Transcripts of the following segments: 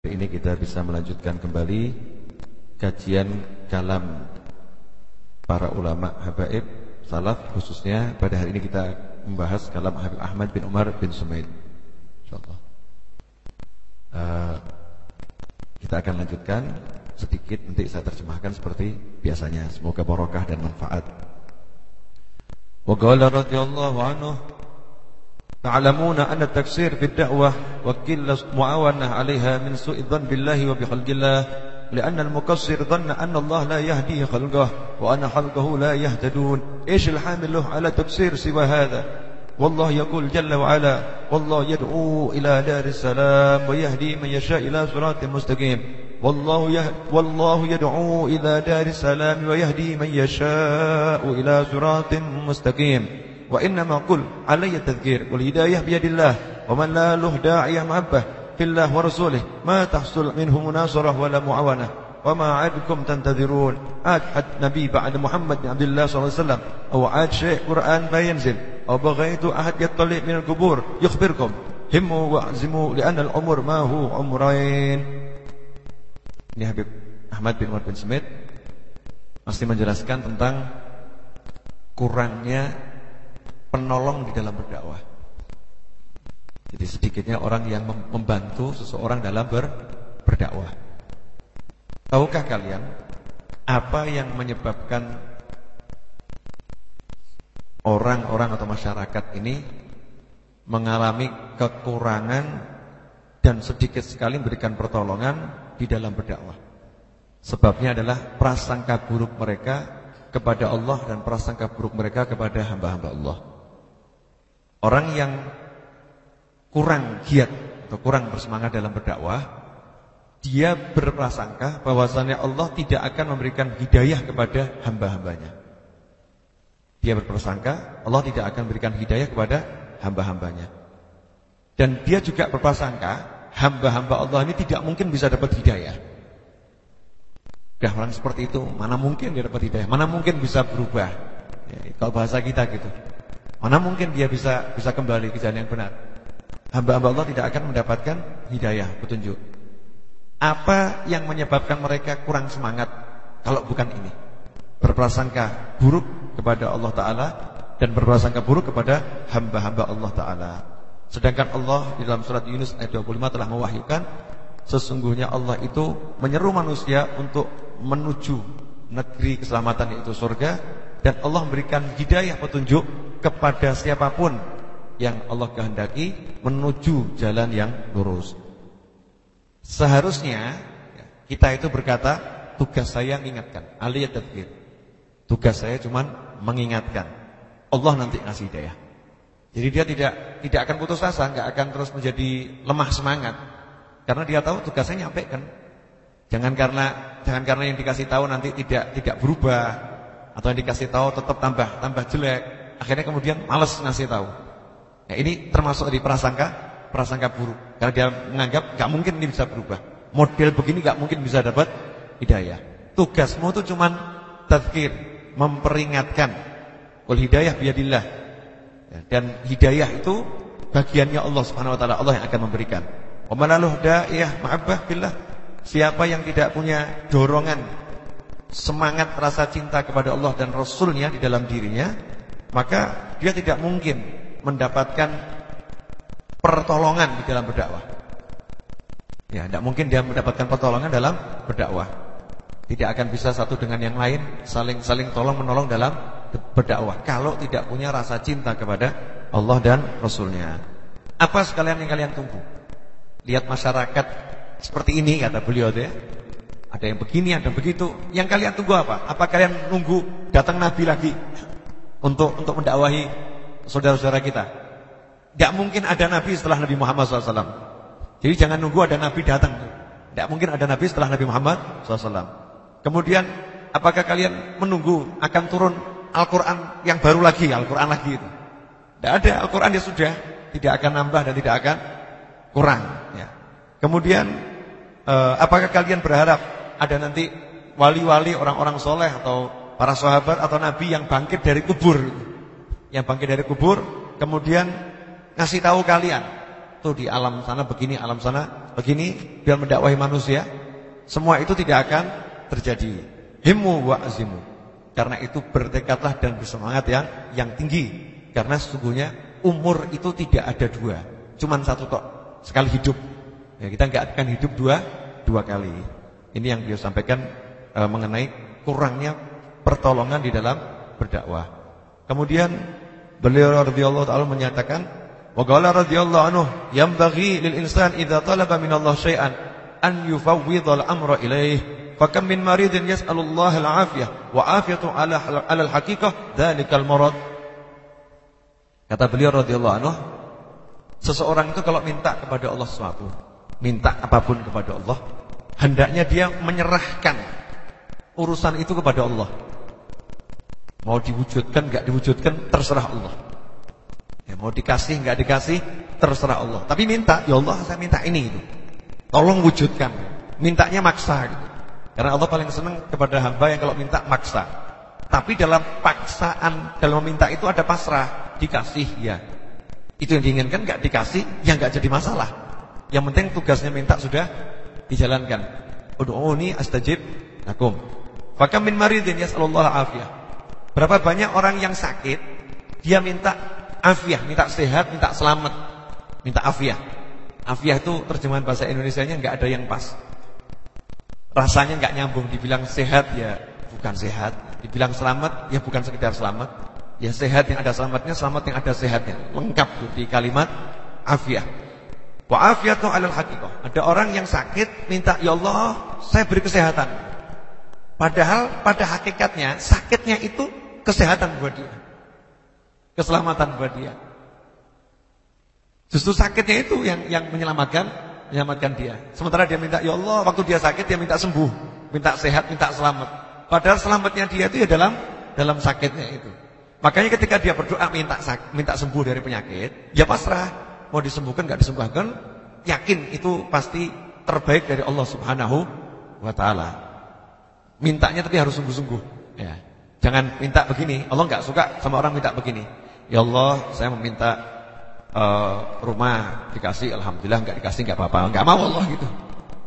Hari ini kita bisa melanjutkan kembali kajian kalam para ulama habaib salaf khususnya pada hari ini kita membahas kalam Habib Ahmad bin Umar bin Sumaid. Insyaallah. Uh, kita akan lanjutkan sedikit nanti saya terjemahkan seperti biasanya. Semoga barokah dan manfaat. Wa qala radhiyallahu anhu تعلمون أن التكسير في الدعوة وكل معاونة عليها من سوء الظن بالله وبخلق الله لأن المقصر ظن أن الله لا يهدي خلقه وأن خلقه لا يهتدون. إيش الحامل له على تكسير سوى هذا؟ والله يقول جل وعلا والله يدعو إلى دار السلام ويهدي من يشاء إلى صراط مستقيم. والله, والله يدعو إلى دار السلام ويهدي من يشاء إلى صراط مستقيم. وإنما قل علي التذكير والهداية بيد الله ومن لا له داعية محبة في الله ورسوله ما تحصل منه مناصرة ولا معاونة وما عادكم تنتظرون عاد حد نبي بعد محمد بن عبد الله صلى الله عليه وسلم أو عاد شيء قرآن ما ينزل أو بغيت أحد يطلع من القبور يخبركم هموا واعزموا لأن العمر ما هو عمرين Ini Habib Ahmad bin Umar bin Smith masih menjelaskan tentang kurangnya penolong di dalam berdakwah. Jadi sedikitnya orang yang membantu seseorang dalam ber, berdakwah. Tahukah kalian apa yang menyebabkan orang-orang atau masyarakat ini mengalami kekurangan dan sedikit sekali memberikan pertolongan di dalam berdakwah? Sebabnya adalah prasangka buruk mereka kepada Allah dan prasangka buruk mereka kepada hamba-hamba Allah. Orang yang kurang giat atau kurang bersemangat dalam berdakwah, dia berprasangka bahwasannya Allah tidak akan memberikan hidayah kepada hamba-hambanya. Dia berprasangka Allah tidak akan memberikan hidayah kepada hamba-hambanya. Dan dia juga berprasangka hamba-hamba Allah ini tidak mungkin bisa dapat hidayah. Dah orang seperti itu, mana mungkin dia dapat hidayah, mana mungkin bisa berubah. Ya, kalau bahasa kita gitu. Mana mungkin dia bisa bisa kembali ke jalan yang benar? Hamba-hamba Allah tidak akan mendapatkan hidayah, petunjuk. Apa yang menyebabkan mereka kurang semangat kalau bukan ini? Berprasangka buruk kepada Allah taala dan berprasangka buruk kepada hamba-hamba Allah taala. Sedangkan Allah di dalam surat Yunus ayat 25 telah mewahyukan sesungguhnya Allah itu menyeru manusia untuk menuju negeri keselamatan yaitu surga dan Allah memberikan hidayah petunjuk kepada siapa pun yang Allah kehendaki menuju jalan yang lurus. Seharusnya ya, kita itu berkata tugas saya mengingatkan, aliyat tadkir. Tugas saya cuma mengingatkan. Allah nanti ngasih hidayah. Jadi dia tidak tidak akan putus asa, nggak akan terus menjadi lemah semangat. Karena dia tahu tugasnya nyampaikan. Jangan karena jangan karena yang dikasih tahu nanti tidak tidak berubah atau yang dikasih tahu tetap tambah tambah jelek, akhirnya kemudian malas ngasih tahu. Ya, ini termasuk dari prasangka prasangka buruk. Karena dia menganggap gak mungkin ini bisa berubah. Model begini gak mungkin bisa dapat hidayah. Tugasmu itu cuma tazkir, memperingatkan. Wal hidayah biadillah. Ya, dan hidayah itu bagiannya Allah Subhanahu wa taala, Allah yang akan memberikan. Wa manaluh da'iyah ma'abbah billah. Siapa yang tidak punya dorongan semangat rasa cinta kepada Allah dan Rasulnya di dalam dirinya, maka dia tidak mungkin mendapatkan pertolongan di dalam berdakwah. Ya, tidak mungkin dia mendapatkan pertolongan dalam berdakwah. Tidak akan bisa satu dengan yang lain saling-saling tolong menolong dalam berdakwah kalau tidak punya rasa cinta kepada Allah dan Rasulnya. Apa sekalian yang kalian tunggu? Lihat masyarakat seperti ini kata beliau ya. Ada yang begini, ada yang begitu. Yang kalian tunggu apa? Apa kalian nunggu datang Nabi lagi untuk untuk mendakwahi saudara-saudara kita? Tidak mungkin ada Nabi setelah Nabi Muhammad SAW. Jadi jangan nunggu ada Nabi datang. Tidak mungkin ada Nabi setelah Nabi Muhammad SAW. Kemudian, apakah kalian menunggu akan turun Al-Quran yang baru lagi, Al-Quran lagi itu? Tidak ada, Al-Quran dia sudah tidak akan nambah dan tidak akan kurang. Ya. Kemudian, eh, apakah kalian berharap ada nanti wali-wali orang-orang soleh atau para sahabat atau nabi yang bangkit dari kubur, yang bangkit dari kubur, kemudian ngasih tahu kalian, tuh di alam sana begini, alam sana begini biar mendakwahi manusia, semua itu tidak akan terjadi. Himmu wa azimu. Karena itu bertekadlah dan bersemangat yang yang tinggi. Karena sesungguhnya umur itu tidak ada dua, cuman satu tok sekali hidup. Ya, kita nggak akan hidup dua dua kali. Ini yang beliau sampaikan e, mengenai kurangnya pertolongan di dalam berdakwah. Kemudian beliau radhiyallahu taala menyatakan wa qala radhiyallahu anhu bagi lil insan idza talaba min Allah syai'an an yufawwidha al-amra ilaih fakam min maridin yas'alullah al-afiyah wa afiyatu ala ala al-haqiqah dzalikal marad kata beliau radhiyallahu anhu seseorang itu kalau minta kepada Allah sesuatu minta apa pun kepada Allah hendaknya dia menyerahkan urusan itu kepada Allah mau diwujudkan enggak diwujudkan terserah Allah ya mau dikasih enggak dikasih terserah Allah tapi minta ya Allah saya minta ini itu Tolong wujudkan. Mintanya maksa gitu. Karena Allah paling senang kepada hamba yang kalau minta maksa. Tapi dalam paksaan, dalam meminta itu ada pasrah, dikasih ya. Itu yang diinginkan enggak dikasih, ya enggak jadi masalah. Yang penting tugasnya minta sudah dijalankan. Ud'uni astajib lakum. Fakam min maridin yas'alullah afiyah. Berapa banyak orang yang sakit, dia minta afiah, minta sehat, minta selamat, minta afiah. Afiah itu terjemahan bahasa Indonesia-nya nggak ada yang pas. Rasanya nggak nyambung. Dibilang sehat ya bukan sehat. Dibilang selamat ya bukan sekedar selamat. Ya sehat yang ada selamatnya, selamat yang ada sehatnya. Lengkap tuh di kalimat afiah. Wa afiatu 'alal haqiqah. Ada orang yang sakit minta, "Ya Allah, saya beri kesehatan." Padahal pada hakikatnya sakitnya itu kesehatan buat dia. Keselamatan buat dia. Justru sakitnya itu yang yang menyelamatkan menyelamatkan dia. Sementara dia minta, "Ya Allah, waktu dia sakit dia minta sembuh, minta sehat, minta selamat." Padahal selamatnya dia itu ya dalam dalam sakitnya itu. Makanya ketika dia berdoa minta minta sembuh dari penyakit, ya pasrah. Mau disembuhkan enggak disembuhkan, yakin itu pasti terbaik dari Allah Subhanahu wa taala. Mintanya tapi harus sungguh-sungguh, ya. Jangan minta begini, Allah enggak suka sama orang minta begini. Ya Allah, saya meminta uh, rumah dikasih alhamdulillah enggak dikasih enggak apa-apa. Enggak mau Allah gitu.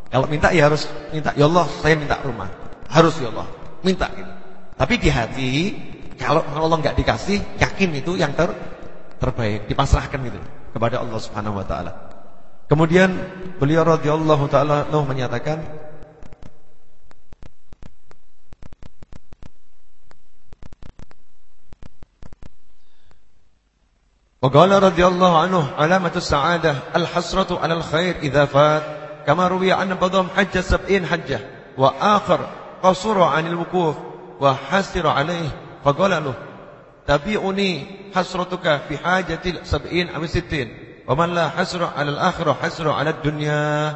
Kalau minta ya harus minta ya Allah saya minta rumah. Harus ya Allah. Minta gitu. Tapi di hati kalau Allah enggak dikasih yakin itu yang ter terbaik dipasrahkan gitu kepada Allah Subhanahu wa taala. Kemudian beliau radhiyallahu taala menyatakan وقال رضي الله عنه علامة السعادة الحسرة على الخير إذا فات كما روي عن بعضهم حج سبعين حجة وآخر قصر عن الوقوف وحسر عليه فقال له تبيعني حسرتك في حاجة سبعين أو ستين ومن لا حسر على الآخرة حسر على الدنيا.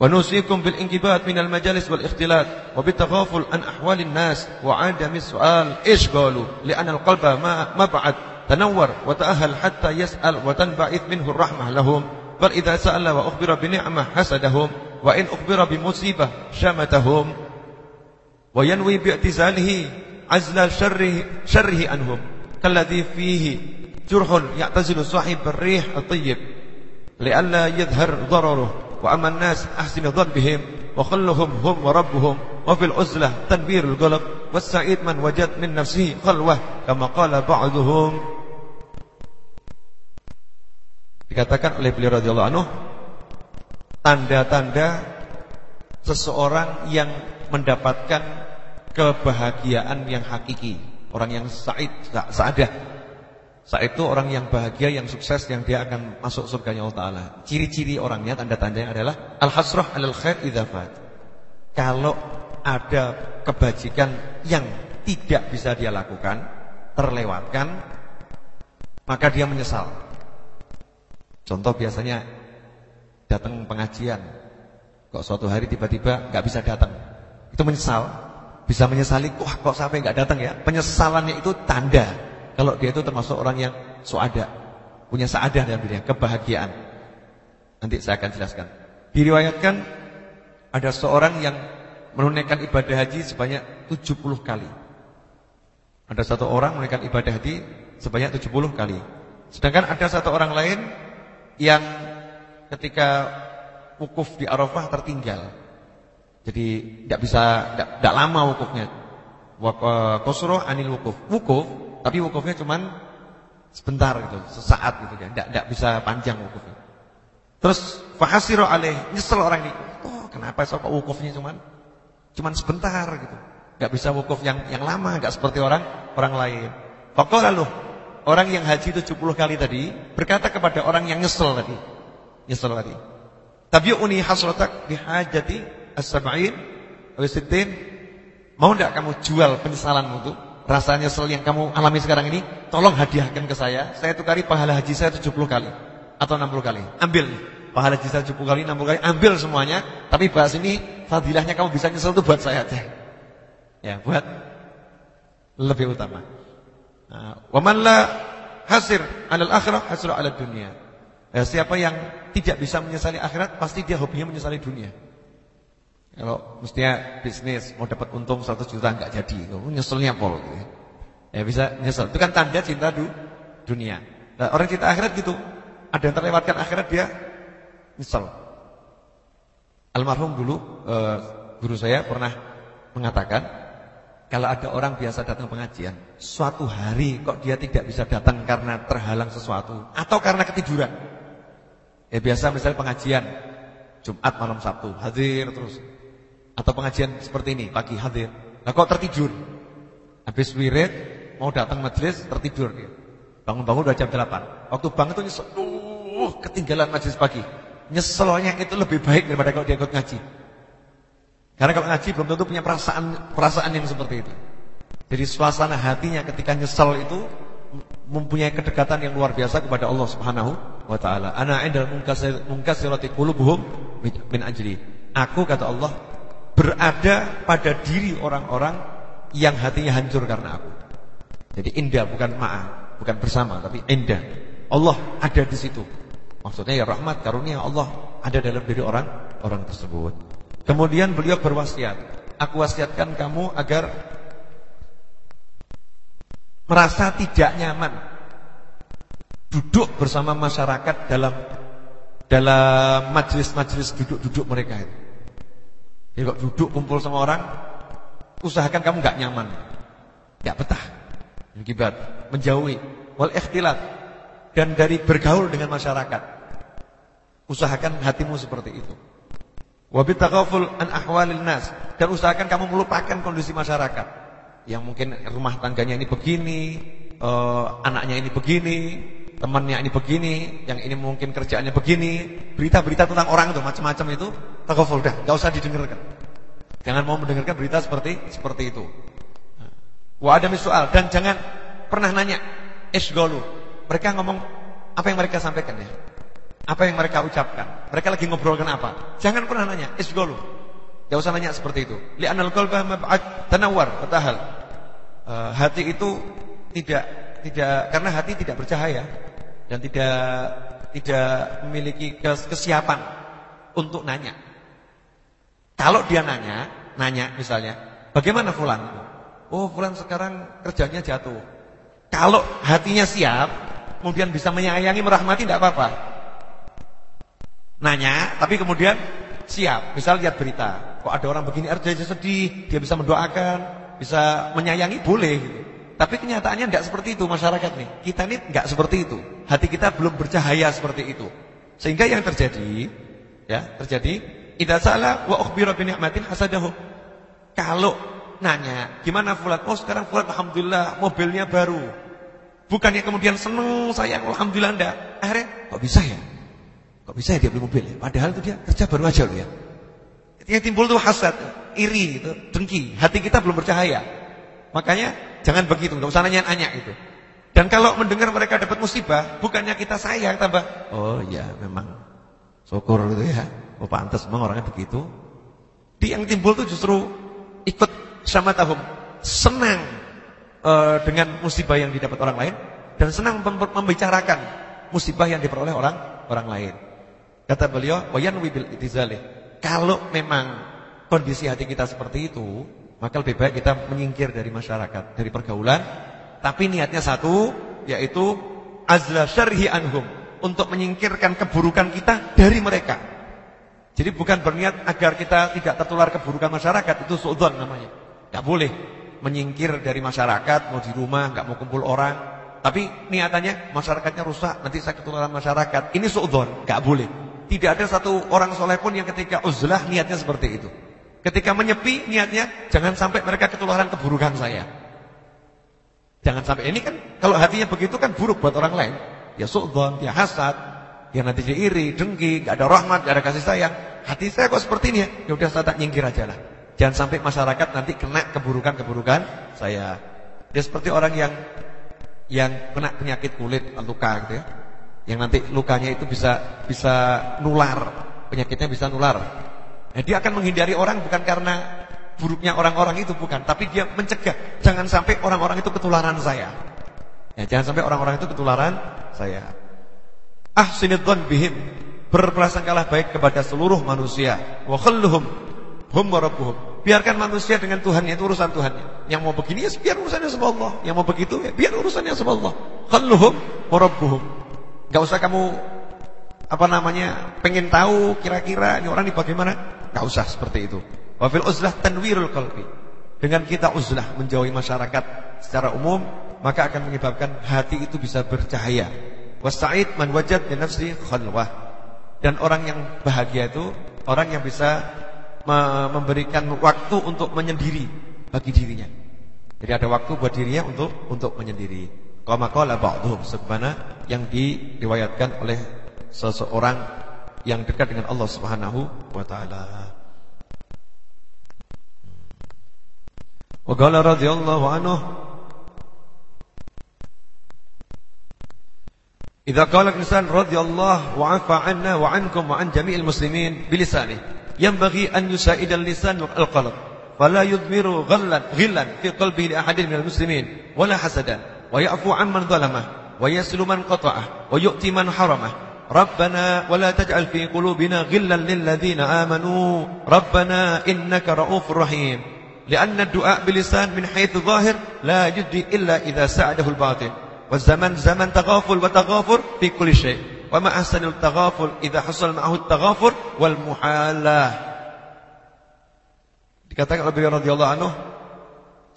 ونوصيكم بالانقباض من المجالس والاختلاط وبالتغافل عن أحوال الناس وعدم السؤال إيش قالوا؟ لأن القلب ما مبعد تنور وتأهل حتى يسأل وتنبعث منه الرحمة لهم. بل إذا سأل وأخبر بنعمة حسدهم وإن أخبر بمصيبة شمتهم. وينوي باعتزاله عزل شره, شره عنهم. كالذي فيه جرح يعتزل صاحب الريح الطيب. لئلا يظهر ضرره. وأما الناس أحسن الظن بهم وخلهم هم وربهم. وفي العزلة تنبير القلب والسعيد من وجد من نفسه خلوة كما قال بعضهم. Dikatakan oleh beliau radhiyallahu anhu tanda-tanda seseorang yang mendapatkan kebahagiaan yang hakiki, orang yang said, saadah. Said itu orang yang bahagia, yang sukses, yang dia akan masuk surganya Allah Taala. Ciri-ciri orangnya, tanda-tandanya adalah al-hasrah alal khair idza Kalau ada kebajikan yang tidak bisa dia lakukan, terlewatkan, maka dia menyesal. Contoh biasanya datang pengajian, kok suatu hari tiba-tiba nggak bisa datang, itu menyesal, bisa menyesali, wah kok sampai nggak datang ya? Penyesalannya itu tanda kalau dia itu termasuk orang yang suada, punya saadah dalam dirinya, kebahagiaan. Nanti saya akan jelaskan. Diriwayatkan ada seorang yang menunaikan ibadah haji sebanyak 70 kali. Ada satu orang menunaikan ibadah haji sebanyak 70 kali. Sedangkan ada satu orang lain yang ketika wukuf di Arafah tertinggal. Jadi tidak bisa tidak lama wukufnya. Qasru anil wukuf. Wukuf, tapi wukufnya cuman sebentar gitu, sesaat gitu kan. Tidak bisa panjang wukufnya. Terus fahasiru alaih, nyesel orang ini. Oh, kenapa kok wukufnya cuman cuman sebentar gitu. Enggak bisa wukuf yang yang lama, enggak seperti orang orang lain. Faqala lalu orang yang haji 70 kali tadi berkata kepada orang yang nyesel tadi. Nyesel tadi. Tabi'uni hasratak bihajati as-sab'in wa sittin. Mau enggak kamu jual penyesalanmu itu? Rasa nyesel yang kamu alami sekarang ini, tolong hadiahkan ke saya. Saya tukari pahala haji saya 70 kali atau 60 kali. Ambil pahala haji saya 70 kali, 60 kali, ambil semuanya. Tapi bahas ini fadilahnya kamu bisa nyesel itu buat saya aja. Ya, buat lebih utama. Nah, wa man la hasir 'alal akhirah hasir 'alad dunia. Ya, siapa yang tidak bisa menyesali akhirat pasti dia hobinya menyesali dunia. Kalau mestinya bisnis mau dapat untung 100 juta enggak jadi, nyeselnya pol gitu. Ya. ya bisa nyesel. Itu kan tanda cinta du, dunia. Nah, orang cinta akhirat gitu. Ada yang terlewatkan akhirat dia nyesel. Almarhum dulu uh, guru saya pernah mengatakan kalau ada orang biasa datang pengajian, suatu hari kok dia tidak bisa datang karena terhalang sesuatu atau karena ketiduran. Ya biasa misalnya pengajian Jumat malam Sabtu hadir terus atau pengajian seperti ini pagi hadir. Nah kok tertidur? Habis wirid mau datang majelis tertidur dia. Bangun-bangun udah jam 8. Waktu bangun itu nyesel, uh, ketinggalan majelis pagi. Nyeselnya itu lebih baik daripada kalau dia ikut ngaji. Karena kalau ngaji belum tentu punya perasaan perasaan yang seperti itu. Jadi suasana hatinya ketika nyesel itu mempunyai kedekatan yang luar biasa kepada Allah Subhanahu wa taala. Ana indal munkasir munkasirati qulubuhum min ajli. Aku kata Allah berada pada diri orang-orang yang hatinya hancur karena aku. Jadi indah bukan ma'a, bukan bersama tapi indah. Allah ada di situ. Maksudnya ya rahmat karunia Allah ada dalam diri orang orang tersebut. Kemudian beliau berwasiat, aku wasiatkan kamu agar merasa tidak nyaman duduk bersama masyarakat dalam dalam majelis-majelis duduk-duduk mereka itu. Jadi kok duduk kumpul sama orang, usahakan kamu nggak nyaman, nggak betah, akibat menjauhi, wal ikhtilat dan dari bergaul dengan masyarakat. Usahakan hatimu seperti itu. Wabitakaful an ahwalil nas dan usahakan kamu melupakan kondisi masyarakat yang mungkin rumah tangganya ini begini, uh, anaknya ini begini, temannya ini begini, yang ini mungkin kerjaannya begini, berita-berita tentang orang itu macam-macam itu takaful dah, enggak usah didengarkan. Jangan mau mendengarkan berita seperti seperti itu. Wa ada soal dan jangan pernah nanya isgolu. Mereka ngomong apa yang mereka sampaikan ya. Apa yang mereka ucapkan? Mereka lagi ngobrolkan apa? Jangan pernah nanya, isgolu. Tidak usah nanya seperti itu. Li'anal qalba mab'ad tanawar, fatahal. Uh, hati itu tidak tidak karena hati tidak bercahaya dan tidak tidak memiliki kesiapan untuk nanya. Kalau dia nanya, nanya misalnya, bagaimana fulan? Oh, fulan sekarang kerjanya jatuh. Kalau hatinya siap, kemudian bisa menyayangi, merahmati tidak apa-apa. Nanya, tapi kemudian siap. Misal lihat berita, kok ada orang begini, ada sedih, dia bisa mendoakan, bisa menyayangi, boleh. Gitu. Tapi kenyataannya tidak seperti itu masyarakat nih. Kita ini tidak seperti itu. Hati kita belum bercahaya seperti itu. Sehingga yang terjadi, ya terjadi, idza salah wa ukhbira bi ni'matin hasadahu. Kalau nanya, gimana fulan? Oh sekarang fulan alhamdulillah mobilnya baru. Bukannya kemudian seneng sayang alhamdulillah enggak. Akhirnya kok bisa ya? Kok bisa ya dia beli mobil ya? Padahal itu dia kerja baru aja loh ya. Yang timbul tuh hasad, iri itu, dengki. Hati kita belum bercahaya. Makanya jangan begitu, enggak usah nanya-nanya itu. Dan kalau mendengar mereka dapat musibah, bukannya kita sayang tambah, oh iya memang syukur gitu ya. Oh pantas memang orangnya begitu. Di yang timbul tuh justru ikut sama tahum, senang uh, dengan musibah yang didapat orang lain dan senang membicarakan musibah yang diperoleh orang orang lain. Kata beliau, "Wayanwi bil itizalih." Kalau memang kondisi hati kita seperti itu, maka lebih baik kita menyingkir dari masyarakat, dari pergaulan, tapi niatnya satu, yaitu azla syarhi anhum, untuk menyingkirkan keburukan kita dari mereka. Jadi bukan berniat agar kita tidak tertular keburukan masyarakat, itu suudzon namanya. Tidak boleh menyingkir dari masyarakat, mau di rumah, nggak mau kumpul orang. Tapi niatannya masyarakatnya rusak, nanti saya ketularan masyarakat. Ini suudzon, nggak boleh. Tidak ada satu orang soleh pun yang ketika uzlah niatnya seperti itu. Ketika menyepi niatnya jangan sampai mereka ketularan keburukan saya. Jangan sampai ini kan kalau hatinya begitu kan buruk buat orang lain. Ya suudzon, ya hasad, ya nanti dia iri, dengki, gak ada rahmat, gak ada kasih sayang. Hati saya kok seperti ini ya? Ya udah saya tak nyingkir aja lah. Jangan sampai masyarakat nanti kena keburukan-keburukan saya. Dia seperti orang yang yang kena penyakit kulit, luka gitu ya. Yang nanti lukanya itu bisa bisa nular, penyakitnya bisa nular. Nah, dia akan menghindari orang bukan karena buruknya orang-orang itu bukan, tapi dia mencegah jangan sampai orang-orang itu ketularan saya. Ya, jangan sampai orang-orang itu ketularan saya. Ahsinidzan bihim. Berprasangkalah baik kepada seluruh manusia. Wa khalluhum hum rabbuhum. Biarkan manusia dengan Tuhannya itu urusan Tuhannya. Yang mau begini ya biar urusannya sama Allah. Yang mau begitu ya biar urusannya sama Allah. Khalluhum rabbuhum. Enggak usah kamu apa namanya pengen tahu kira-kira ini orang ini bagaimana? Enggak usah seperti itu. Wa fil uzlah tanwirul qalbi. Dengan kita uzlah menjauhi masyarakat secara umum, maka akan menyebabkan hati itu bisa bercahaya. Wasa'id man wajad bi nafsi khalwah. Dan orang yang bahagia itu orang yang bisa memberikan waktu untuk menyendiri bagi dirinya. Jadi ada waktu buat dirinya untuk untuk menyendiri. Qama qala ba'dhum sebagaimana yang diriwayatkan oleh seseorang yang dekat dengan Allah Subhanahu wa taala. Wa qala radhiyallahu anhu Idza qala al-insan radhiyallahu wa 'afa 'anna wa 'ankum wa 'an jami'il muslimin bilisanihi ينبغي أن يسائد اللسان والقلب فلا يضمر غلا غلا في قلبه لأحد من المسلمين ولا حسدا ويعفو عمن ظلمه ويسل من قطعه ويؤتي من حرمه. ربنا ولا تجعل في قلوبنا غلا للذين آمنوا. ربنا إنك رؤوف رحيم. لأن الدعاء بلسان من حيث ظاهر لا يجدي إلا إذا ساعده الباطن والزمن زمن تغافل وتغافر في كل شيء. ahsanul taghaful idza hasal ma'ahu taghafur wal muhalah. Dikatakan oleh beliau radhiyallahu anhu,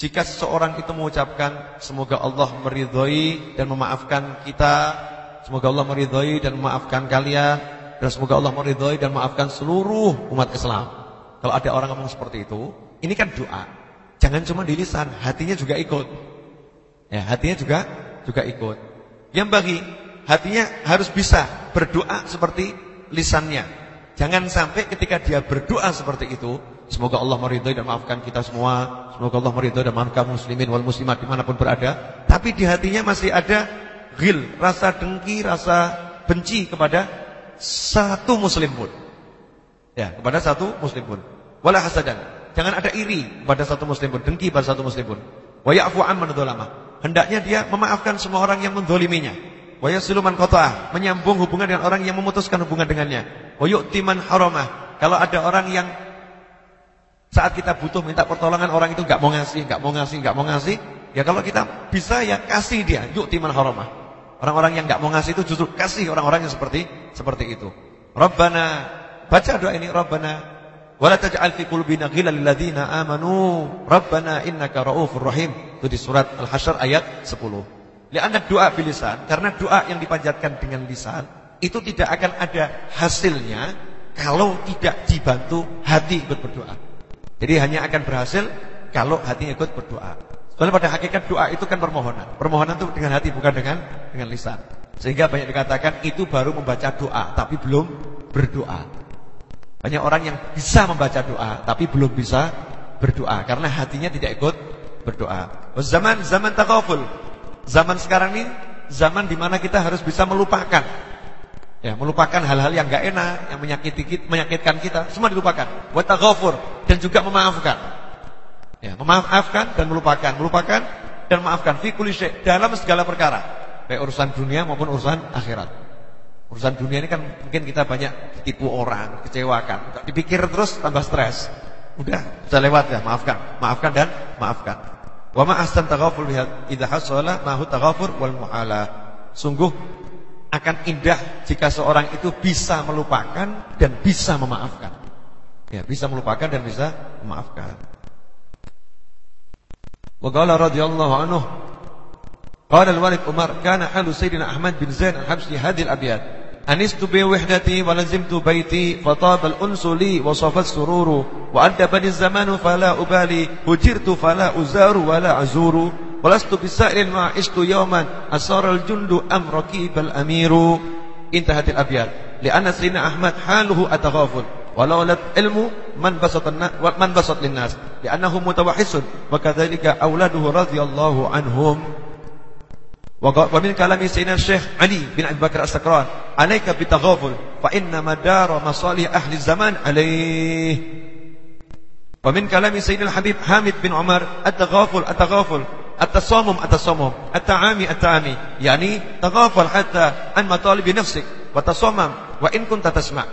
jika seseorang itu mengucapkan semoga Allah meridhai dan memaafkan kita, semoga Allah meridhai dan memaafkan kalian, dan semoga Allah meridhai dan memaafkan seluruh umat Islam. Kalau ada orang ngomong seperti itu, ini kan doa. Jangan cuma di lisan, hatinya juga ikut. Ya, hatinya juga juga ikut. Yang bagi hatinya harus bisa berdoa seperti lisannya. Jangan sampai ketika dia berdoa seperti itu, semoga Allah meridhai dan maafkan kita semua, semoga Allah meridhai dan maafkan muslimin wal muslimat di mana pun berada, tapi di hatinya masih ada ghil, rasa dengki, rasa benci kepada satu muslim pun. Ya, kepada satu muslim pun. Wala hasadan. Jangan ada iri pada satu muslim pun, dengki pada satu muslim pun. Wa ya'fu amman Hendaknya dia memaafkan semua orang yang mendoliminya. Wa yasiluman qata'ah, menyambung hubungan dengan orang yang memutuskan hubungan dengannya. Wa yu'timan haramah. Kalau ada orang yang saat kita butuh minta pertolongan orang itu enggak mau ngasih, enggak mau ngasih, enggak mau ngasih, ya kalau kita bisa ya kasih dia, yu'timan haramah. Orang-orang yang enggak mau ngasih itu justru kasih orang-orang yang seperti seperti itu. Rabbana baca doa ini Rabbana wala taj'al fi qulubina ghilal lil ladzina amanu Rabbana innaka raufur rahim. Itu di surat Al-Hasyr ayat 10. Lianna doa bilisan, karena doa yang dipanjatkan dengan lisan itu tidak akan ada hasilnya kalau tidak dibantu hati berdoa. Jadi hanya akan berhasil kalau hatinya ikut berdoa. Soalnya pada hakikat doa itu kan permohonan. Permohonan itu dengan hati bukan dengan dengan lisan. Sehingga banyak dikatakan itu baru membaca doa tapi belum berdoa. Banyak orang yang bisa membaca doa tapi belum bisa berdoa karena hatinya tidak ikut berdoa. Zaman zaman takaful Zaman sekarang ini zaman di mana kita harus bisa melupakan. Ya, melupakan hal-hal yang enggak enak, yang menyakiti kita, menyakitkan kita, semua dilupakan. Wa taghafur dan juga memaafkan. Ya, memaafkan dan melupakan, melupakan dan maafkan fi kulli dalam segala perkara, baik urusan dunia maupun urusan akhirat. Urusan dunia ini kan mungkin kita banyak ditipu orang, kecewakan, dipikir terus tambah stres. Udah, sudah lewat ya, maafkan, maafkan dan maafkan. Wa ma ahsan taghaful idza hasala ma hu taghafur wal muhala. Sungguh akan indah jika seorang itu bisa melupakan dan bisa memaafkan. Ya, bisa melupakan dan bisa memaafkan. Wa qala radhiyallahu anhu qala al-Walid Umar kana halu sayyidina Ahmad bin Zain al-Habsyi hadhihi al-abyat anistu bi wahdati wa lazimtu baiti fa taba al-unsu li wa safat sururu wa adabani az-zamanu fala ubali hujirtu fala uzaru wala azuru walastu bisailin ma istu yawman asaral jundu am raqibal amiru intahatil abyad li anna sayyidina ahmad haluhu ataghaful walau lat ilmu man basatan man basat linnas li annahu mutawahhisun wa kadzalika auladuhu radhiyallahu anhum ومن كلام سيدنا الشيخ علي بن أبي بكر السكران عليك بالتغافل فإن مدار مصالح أهل الزمان عليه ومن كلام سيدنا الحبيب حامد بن عمر التغافل التغافل التصامم التصامم التعامي التعامي. يعني تغافل حتى عن مطالب نفسك. وتصمم وإن كنت تسمع.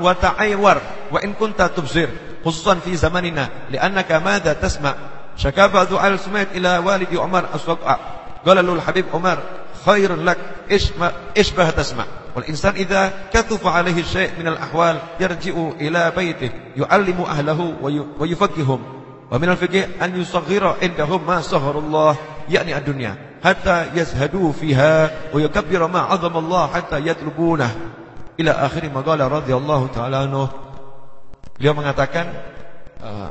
وتعيور وإن كنت تبصر. خصوصا في زماننا لأنك ماذا تسمع؟ شكا بعض أهل سمعت إلى والد عمر الصقع قال له الحبيب عمر خير لك. إشبه تسمع؟ والإنسان إذا كثف عليه الشيء من الأحوال يرجع إلى بيته يعلم أهله ويفقههم. Wa minal fikih an yusaghira indahum ma saharullah yakni ad-dunya hatta yazhadu fiha wa yakbiru ma 'azama Allah hatta yatlubuna ila akhir ma qala radhiyallahu ta'ala anhu. Beliau mengatakan uh,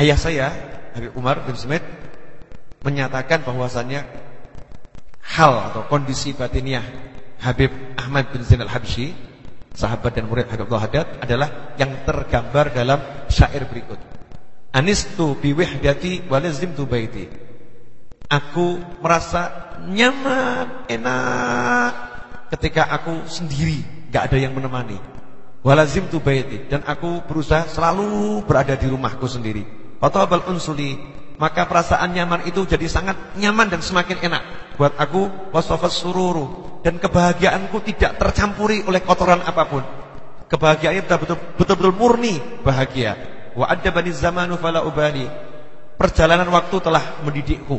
ayah saya Habib Umar bin Smith menyatakan bahwasannya hal atau kondisi batiniah Habib Ahmad bin Zainal Habsyi, sahabat dan murid Habib Abdul Haddad adalah yang tergambar dalam syair berikut. Anistu biwihdati walazimtu baiti Aku merasa nyaman, enak ketika aku sendiri, gak ada yang menemani. Walazimtu baiti dan aku berusaha selalu berada di rumahku sendiri. Fatabal unsuli, maka perasaan nyaman itu jadi sangat nyaman dan semakin enak buat aku wasafas sururu dan kebahagiaanku tidak tercampuri oleh kotoran apa pun. Kebahagiaan betul-betul murni bahagia. Wa bani zamanu fala ubali. Perjalanan waktu telah mendidikku.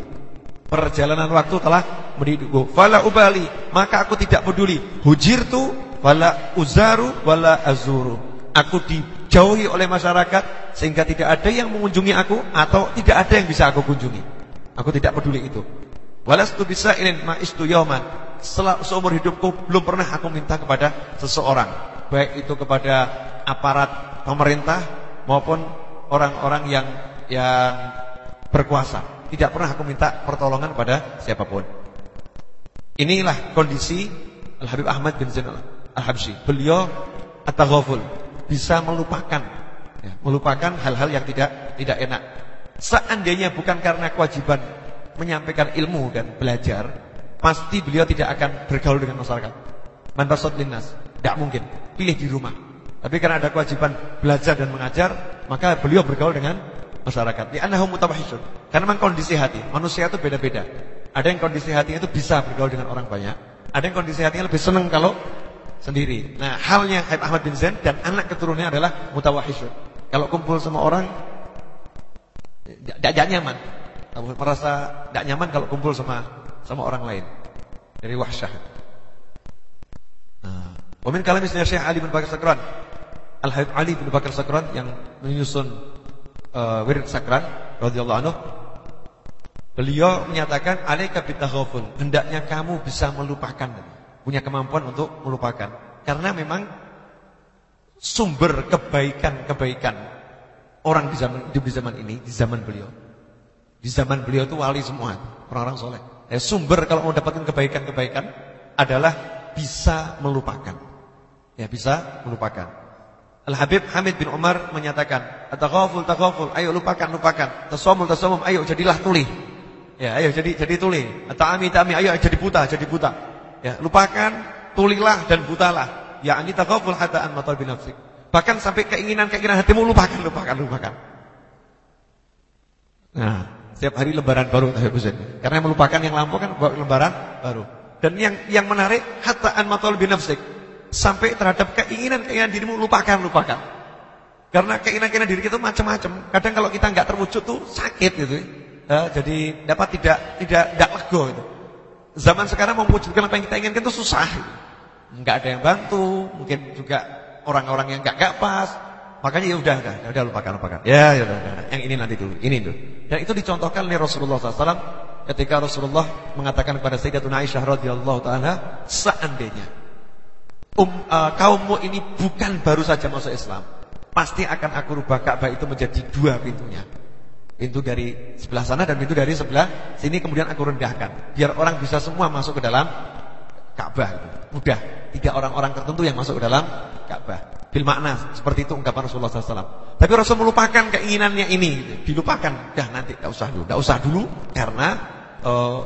Perjalanan waktu telah mendidikku. Fala ubali, maka aku tidak peduli. Hujirtu fala uzaru wala azuru. Aku dijauhi oleh masyarakat sehingga tidak ada yang mengunjungi aku atau tidak ada yang bisa aku kunjungi. Aku tidak peduli itu. Walastu bisa ini ma'istu yauman. Seumur hidupku belum pernah aku minta kepada seseorang, baik itu kepada aparat pemerintah maupun orang-orang yang yang berkuasa. Tidak pernah aku minta pertolongan pada siapa pun. Inilah kondisi Al-Habib Ahmad bin Zainal Al-Habsyi. Beliau at-taghaful, bisa melupakan ya, melupakan hal-hal yang tidak tidak enak. Seandainya bukan karena kewajiban menyampaikan ilmu dan belajar, pasti beliau tidak akan bergaul dengan masyarakat. Man linnas, tidak mungkin. Pilih di rumah. Tapi karena ada kewajiban belajar dan mengajar, maka beliau bergaul dengan masyarakat. Di anahu mutawahisun. Karena memang kondisi hati, manusia itu beda-beda. Ada yang kondisi hatinya itu bisa bergaul dengan orang banyak, ada yang kondisi hatinya lebih senang kalau sendiri. Nah, halnya Habib Ahmad bin Zain dan anak keturunannya adalah mutawahisun. Kalau kumpul sama orang tidak nyaman. Merasa tidak nyaman kalau kumpul sama sama orang lain. Dari wahsyah. Nah, wa min Syekh Ali bin Bakar Sakran Al-Habib Ali bin Bakar Sakran yang menyusun uh, wirid sakran radhiyallahu anhu beliau menyatakan alaika bitaghaful hendaknya kamu bisa melupakan punya kemampuan untuk melupakan. Karena memang sumber kebaikan-kebaikan orang di zaman di zaman ini di zaman beliau. Di zaman beliau itu wali semua orang-orang soleh. Ya, sumber kalau mau dapatkan kebaikan-kebaikan adalah bisa melupakan. Ya bisa melupakan Al-Habib Hamid bin Umar menyatakan, "Taghaful taghaful, ayo lupakan lupakan. Tasawmul tasawmum, ayo jadilah tuli." Ya, ayo jadi jadi tuli. Ta'ami ta'ami, ayo jadi buta, jadi buta. Ya, lupakan, tulilah dan butalah. Ya, ani taghaful hatta an matal bin nafsik. Bahkan sampai keinginan-keinginan hatimu lupakan, lupakan, lupakan. Nah, setiap hari lebaran baru Karena melupakan yang lampau kan lebaran baru. Dan yang yang menarik hatta an matal bin nafsik sampai terhadap keinginan-keinginan dirimu lupakan, lupakan. Karena keinginan-keinginan diri kita macam-macam. Kadang kalau kita nggak terwujud tuh sakit gitu. Ya, jadi dapat tidak tidak tidak lego itu. Zaman sekarang mewujudkan apa yang kita inginkan itu susah. Enggak ada yang bantu, mungkin juga orang-orang yang enggak enggak pas. Makanya ya udah, udah, udah lupakan, lupakan. Ya, ya udah, udah. Yang ini nanti dulu, ini dulu. Dan itu dicontohkan oleh Rasulullah SAW ketika Rasulullah mengatakan kepada Sayyidatuna Aisyah radhiyallahu taala, seandainya um, uh, kaummu ini bukan baru saja masuk Islam, pasti akan aku rubah Ka'bah itu menjadi dua pintunya. Pintu dari sebelah sana dan pintu dari sebelah sini kemudian aku rendahkan, biar orang bisa semua masuk ke dalam Ka'bah. Mudah, tiga orang-orang tertentu yang masuk ke dalam Ka'bah. Bil makna seperti itu ungkapan Rasulullah SAW. Tapi Rasul melupakan keinginannya ini, dilupakan. Dah nanti, tidak usah dulu, tidak usah dulu karena uh,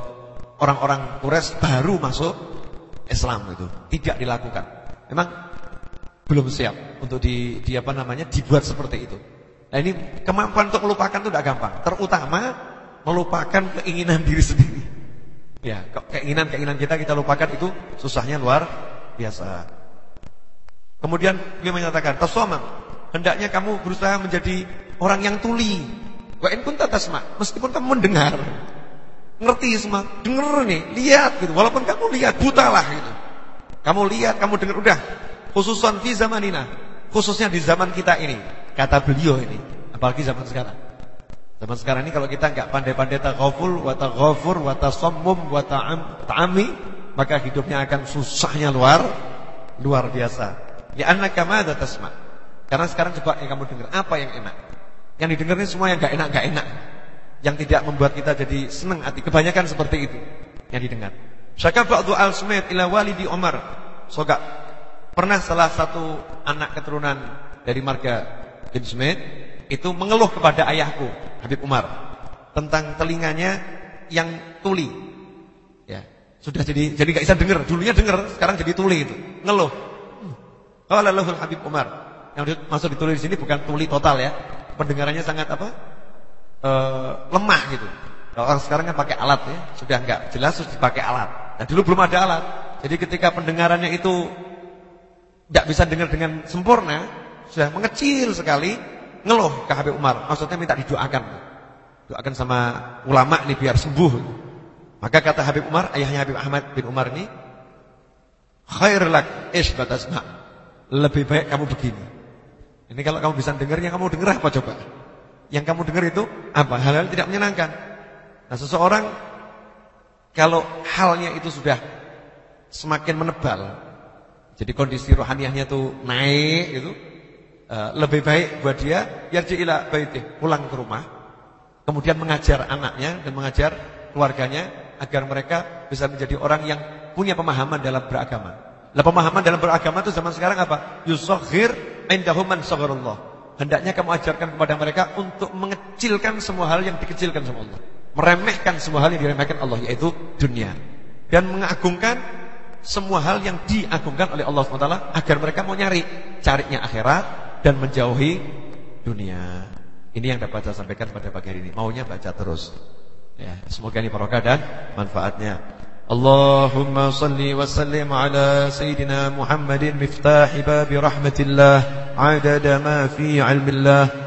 orang-orang Quraisy baru masuk Islam itu tidak dilakukan. Memang belum siap untuk di, di apa namanya dibuat seperti itu. Nah ini kemampuan untuk melupakan itu tidak gampang. Terutama melupakan keinginan diri sendiri. Ya, keinginan-keinginan kita kita lupakan itu susahnya luar biasa. Kemudian beliau menyatakan, "Tasawam, hendaknya kamu berusaha menjadi orang yang tuli. Wa in kunta tasma, meskipun kamu mendengar. Ngerti semua, dengar nih, lihat gitu. Walaupun kamu lihat butalah gitu. Kamu lihat, kamu dengar udah. Khususan di zamanina, khususnya di zaman kita ini, kata beliau ini, apalagi zaman sekarang. Zaman sekarang ini kalau kita enggak pandai-pandai taghaful wa taghafur wa tasammum wa ta'ami, maka hidupnya akan susahnya luar luar biasa. Li'annaka madza tasma'. Karena sekarang coba yang kamu dengar apa yang enak. Yang didengar ini semua yang enggak enak, enggak enak. Yang tidak membuat kita jadi senang hati. Kebanyakan seperti itu yang didengar. Syaka ba'du al-Sumait ila walidi Umar. Soga. Pernah salah satu anak keturunan dari marga bin Sumait itu mengeluh kepada ayahku, Habib Umar, tentang telinganya yang tuli. Ya, sudah jadi jadi enggak bisa dengar. Dulunya dengar, sekarang jadi tuli itu. Ngeluh. Qala lahul Habib Umar. Yang masuk ditulis di sini bukan tuli total ya. Pendengarannya sangat apa? E, lemah gitu. Kalau orang sekarang kan pakai alat ya, sudah enggak jelas terus dipakai alat. Nah, dulu belum ada alat. Jadi ketika pendengarannya itu enggak bisa dengar dengan sempurna, sudah mengecil sekali, ngeluh ke Habib Umar. Maksudnya minta didoakan. Doakan sama ulama nih biar sembuh. Maka kata Habib Umar, ayahnya Habib Ahmad bin Umar ini, khair lak ish batasma. Lebih baik kamu begini. Ini kalau kamu bisa dengarnya kamu dengar apa coba? Yang kamu dengar itu apa? Hal-hal tidak menyenangkan. Nah, seseorang kalau halnya itu sudah semakin menebal, jadi kondisi rohaniahnya itu naik itu uh, lebih baik buat dia yarji ila baitih, pulang ke rumah, kemudian mengajar anaknya dan mengajar keluarganya agar mereka bisa menjadi orang yang punya pemahaman dalam beragama. Lah pemahaman dalam beragama itu zaman sekarang apa? Yusaghir indahum man Hendaknya kamu ajarkan kepada mereka untuk mengecilkan semua hal yang dikecilkan sama Allah meremehkan semua hal yang diremehkan Allah yaitu dunia. Dan mengagungkan semua hal yang diagungkan oleh Allah SWT agar mereka mau nyari carinya akhirat dan menjauhi dunia. Ini yang dapat saya sampaikan pada pagi hari ini. Maunya baca terus. Ya semoga ini barokah dan manfaatnya. Allahumma salli wa sallim ala sayidina Muhammadin miftah babi rahmatillah adada ma fi ilmillah.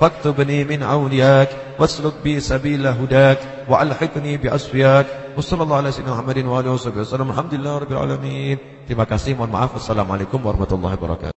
فاكتبني من عونياك واسلك بي سبيل هداك وألحقني بأسفياك وصلى الله على سيدنا محمد وآله وصحبه وسلم. الحمد لله رب العالمين. terima kasih mohon maaf assalamualaikum warahmatullahi wabarakatuh